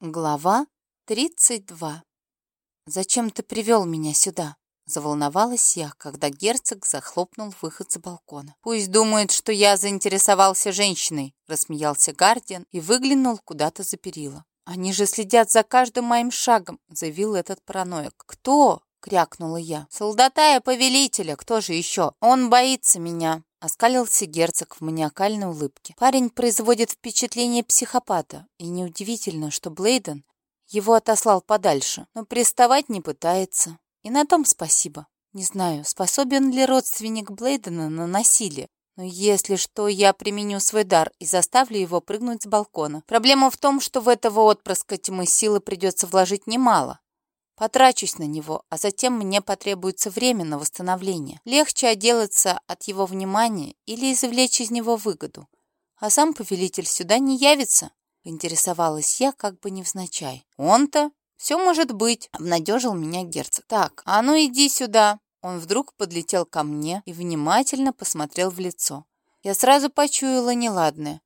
Глава 32. «Зачем ты привел меня сюда?» Заволновалась я, когда герцог захлопнул выход с балкона. «Пусть думает, что я заинтересовался женщиной», рассмеялся Гардиан и выглянул куда-то за перила. «Они же следят за каждым моим шагом», заявил этот параноик. «Кто?» — крякнула я. «Солдатая повелителя, кто же еще? Он боится меня», Оскалился герцог в маниакальной улыбке. Парень производит впечатление психопата, и неудивительно, что Блейден его отослал подальше, но приставать не пытается. И на том спасибо. Не знаю, способен ли родственник Блейдена на насилие, но если что, я применю свой дар и заставлю его прыгнуть с балкона. Проблема в том, что в этого отпрыска тьмы силы придется вложить немало. Потрачусь на него, а затем мне потребуется время на восстановление. Легче отделаться от его внимания или извлечь из него выгоду. А сам повелитель сюда не явится, поинтересовалась я как бы невзначай. Он-то? Все может быть, обнадежил меня герцог. Так, а ну иди сюда. Он вдруг подлетел ко мне и внимательно посмотрел в лицо. Я сразу почуяла неладное.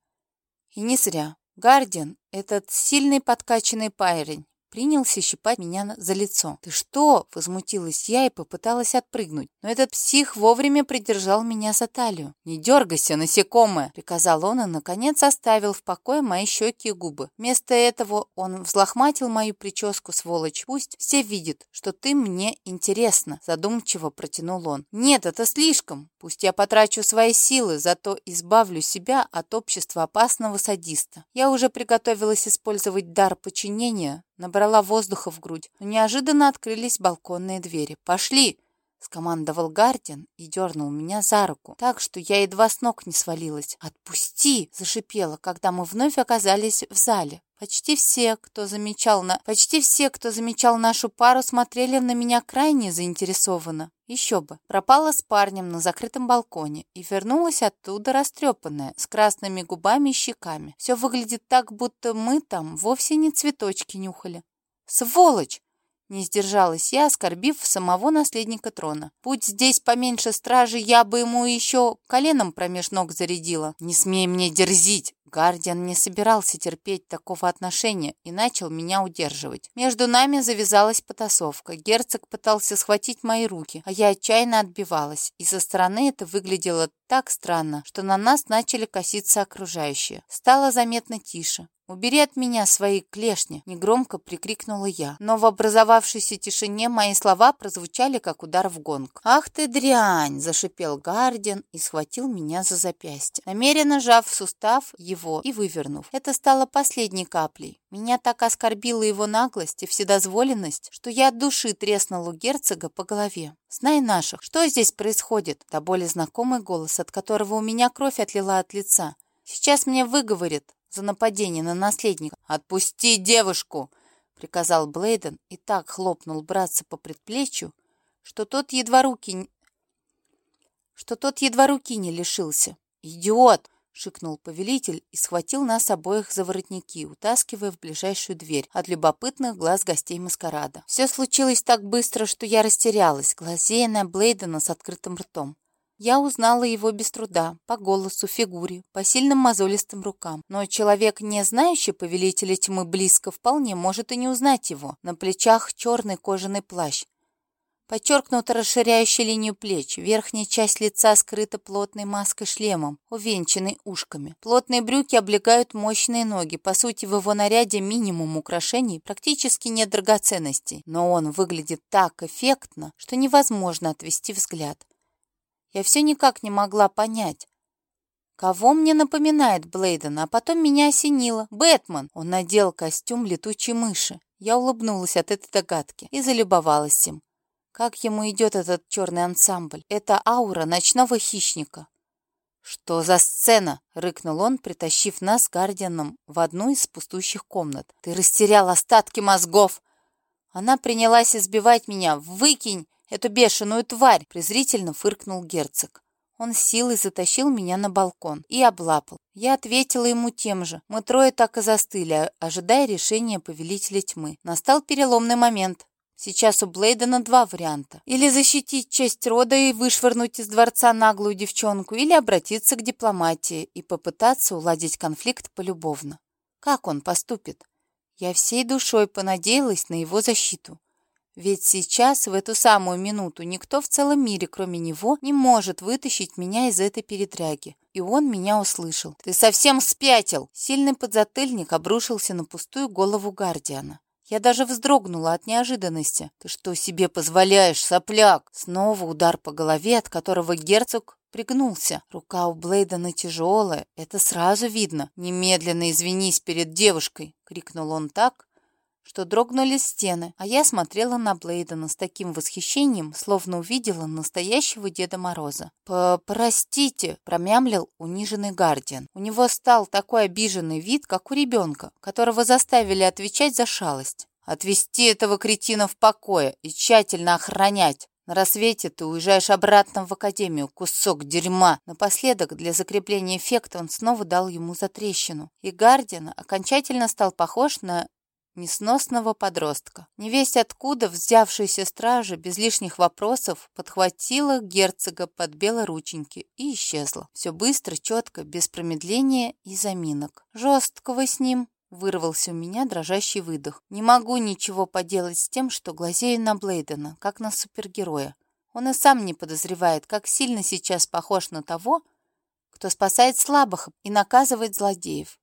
И не зря. Гардиан, этот сильный подкачанный парень, принялся щипать меня за лицо. «Ты что?» — возмутилась я и попыталась отпрыгнуть. Но этот псих вовремя придержал меня за талию. «Не дергайся, насекомое!» — приказал он и, наконец, оставил в покое мои щеки и губы. Вместо этого он взлохматил мою прическу, сволочь. «Пусть все видят, что ты мне интересна», — задумчиво протянул он. «Нет, это слишком. Пусть я потрачу свои силы, зато избавлю себя от общества опасного садиста. Я уже приготовилась использовать дар подчинения, набрала воздуха в грудь, но неожиданно открылись балконные двери. «Пошли!» — скомандовал Гардин и дернул меня за руку, так что я едва с ног не свалилась. «Отпусти!» — зашипела, когда мы вновь оказались в зале. Почти все, кто замечал на... Почти все, кто замечал нашу пару, смотрели на меня крайне заинтересованно. Еще бы. Пропала с парнем на закрытом балконе и вернулась оттуда растрепанная, с красными губами и щеками. Все выглядит так, будто мы там вовсе не цветочки нюхали. «Сволочь!» Не сдержалась я, оскорбив самого наследника трона. Будь здесь поменьше стражи, я бы ему еще коленом промеж ног зарядила. Не смей мне дерзить! Гардиан не собирался терпеть такого отношения и начал меня удерживать. Между нами завязалась потасовка. Герцог пытался схватить мои руки, а я отчаянно отбивалась. И со стороны это выглядело так странно, что на нас начали коситься окружающие. Стало заметно тише. «Убери от меня свои клешни!» — негромко прикрикнула я. Но в образовавшейся тишине мои слова прозвучали, как удар в гонг. «Ах ты дрянь!» — зашипел Гардиан и схватил меня за запястье. Намеренно сжав в сустав его и вывернув. Это стало последней каплей. Меня так оскорбила его наглость и вседозволенность, что я от души треснула герцога по голове. «Знай наших, что здесь происходит?» Да более знакомый голос, от которого у меня кровь отлила от лица. «Сейчас мне выговорит, за нападение на наследника. «Отпусти девушку!» — приказал Блейден и так хлопнул братца по предплечью, что тот едва руки что тот едва руки не лишился. «Идиот!» — шикнул повелитель и схватил нас обоих за воротники, утаскивая в ближайшую дверь от любопытных глаз гостей маскарада. Все случилось так быстро, что я растерялась, глазея на Блейдена с открытым ртом. Я узнала его без труда, по голосу, фигуре, по сильным мозолистым рукам. Но человек, не знающий повелителя тьмы близко, вполне может и не узнать его. На плечах черный кожаный плащ, подчеркнуто расширяющий линию плеч. Верхняя часть лица скрыта плотной маской-шлемом, увенчанной ушками. Плотные брюки облегают мощные ноги. По сути, в его наряде минимум украшений, практически нет драгоценностей. Но он выглядит так эффектно, что невозможно отвести взгляд. Я все никак не могла понять, кого мне напоминает Блейден, а потом меня осенило. Бэтмен! Он надел костюм летучей мыши. Я улыбнулась от этой догадки и залюбовалась им. Как ему идет этот черный ансамбль? Это аура ночного хищника. «Что за сцена?» — рыкнул он, притащив нас с Гардианом в одну из пустующих комнат. «Ты растерял остатки мозгов!» Она принялась избивать меня. «Выкинь эту бешеную тварь!» — презрительно фыркнул герцог. Он силой затащил меня на балкон и облапал. Я ответила ему тем же. Мы трое так и застыли, ожидая решения повелителя тьмы. Настал переломный момент. Сейчас у Блейдена два варианта. Или защитить честь рода и вышвырнуть из дворца наглую девчонку, или обратиться к дипломатии и попытаться уладить конфликт полюбовно. Как он поступит? Я всей душой понадеялась на его защиту. Ведь сейчас, в эту самую минуту, никто в целом мире, кроме него, не может вытащить меня из этой передряги. И он меня услышал. «Ты совсем спятил!» Сильный подзатыльник обрушился на пустую голову Гардиана. Я даже вздрогнула от неожиданности. «Ты что себе позволяешь, сопляк?» Снова удар по голове, от которого герцог пригнулся. Рука у Блейдена тяжелая, это сразу видно. «Немедленно извинись перед девушкой!» — крикнул он так, что дрогнули стены, а я смотрела на Блейдена с таким восхищением, словно увидела настоящего Деда Мороза. «Простите», — промямлил униженный Гардиан. У него стал такой обиженный вид, как у ребенка, которого заставили отвечать за шалость. «Отвести этого кретина в покое и тщательно охранять. На рассвете ты уезжаешь обратно в академию, кусок дерьма. Напоследок, для закрепления эффекта, он снова дал ему затрещину. И Гардиан окончательно стал похож на несносного подростка. Невесть откуда взявшаяся стража без лишних вопросов подхватила герцога под белорученьки и исчезла. Все быстро, четко, без промедления и заминок. Жесткого с ним Вырвался у меня дрожащий выдох. Не могу ничего поделать с тем, что глазею на Блейдена, как на супергероя. Он и сам не подозревает, как сильно сейчас похож на того, кто спасает слабых и наказывает злодеев.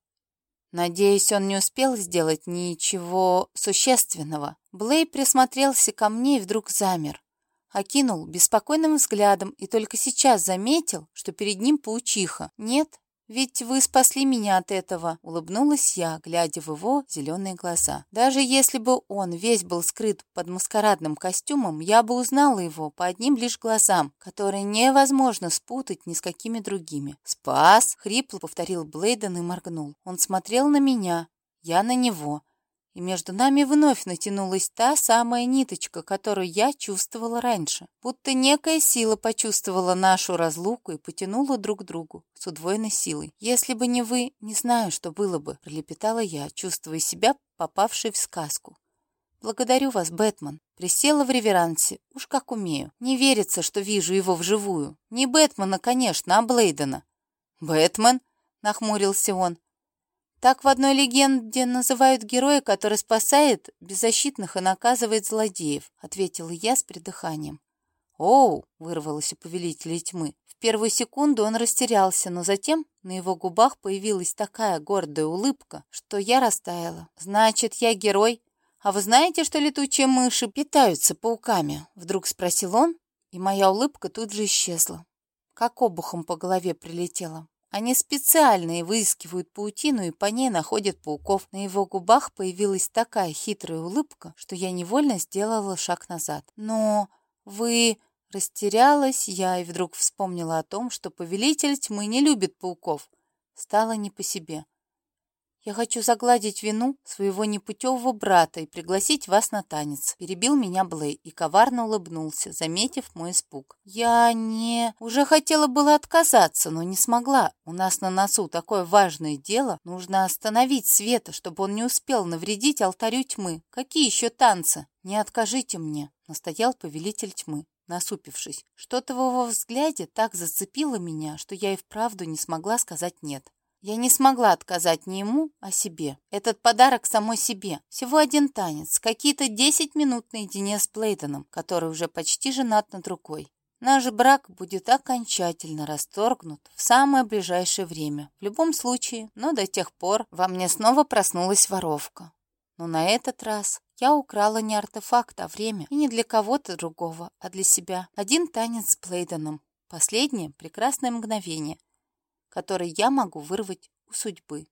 Надеюсь, он не успел сделать ничего существенного. Блей присмотрелся ко мне и вдруг замер. Окинул беспокойным взглядом и только сейчас заметил, что перед ним паучиха. Нет, «Ведь вы спасли меня от этого», — улыбнулась я, глядя в его зеленые глаза. «Даже если бы он весь был скрыт под маскарадным костюмом, я бы узнала его по одним лишь глазам, которые невозможно спутать ни с какими другими». «Спас?» — хрипло повторил Блейден и моргнул. Он смотрел на меня, я на него и между нами вновь натянулась та самая ниточка, которую я чувствовала раньше. Будто некая сила почувствовала нашу разлуку и потянула друг к другу с удвоенной силой. «Если бы не вы, не знаю, что было бы», — пролепетала я, чувствуя себя попавшей в сказку. «Благодарю вас, Бэтмен». Присела в реверансе, уж как умею. Не верится, что вижу его вживую. Не Бэтмена, конечно, а Блейдена. «Бэтмен?» — нахмурился он. Так в одной легенде называют героя, который спасает беззащитных и наказывает злодеев, ответила я с придыханием. «Оу!» — вырвалось у повелителя тьмы. В первую секунду он растерялся, но затем на его губах появилась такая гордая улыбка, что я растаяла. «Значит, я герой? А вы знаете, что летучие мыши питаются пауками?» Вдруг спросил он, и моя улыбка тут же исчезла. Как обухом по голове прилетела. Они специально выискивают паутину и по ней находят пауков. На его губах появилась такая хитрая улыбка, что я невольно сделала шаг назад. «Но вы...» Растерялась я и вдруг вспомнила о том, что повелитель тьмы не любит пауков. Стало не по себе. «Я хочу загладить вину своего непутевого брата и пригласить вас на танец», — перебил меня Блей и коварно улыбнулся, заметив мой испуг. «Я не... Уже хотела было отказаться, но не смогла. У нас на носу такое важное дело. Нужно остановить Света, чтобы он не успел навредить алтарю тьмы. Какие еще танцы? Не откажите мне», — настоял повелитель тьмы насупившись. Что-то в его взгляде так зацепило меня, что я и вправду не смогла сказать «нет». Я не смогла отказать ни ему, а себе. Этот подарок самой себе. Всего один танец, какие-то 10 минут наедине с Блейденом, который уже почти женат над рукой. Наш брак будет окончательно расторгнут в самое ближайшее время. В любом случае, но до тех пор во мне снова проснулась воровка. Но на этот раз я украла не артефакт, а время. И не для кого-то другого, а для себя. Один танец с Блейденом. Последнее прекрасное мгновение, который я могу вырвать у судьбы.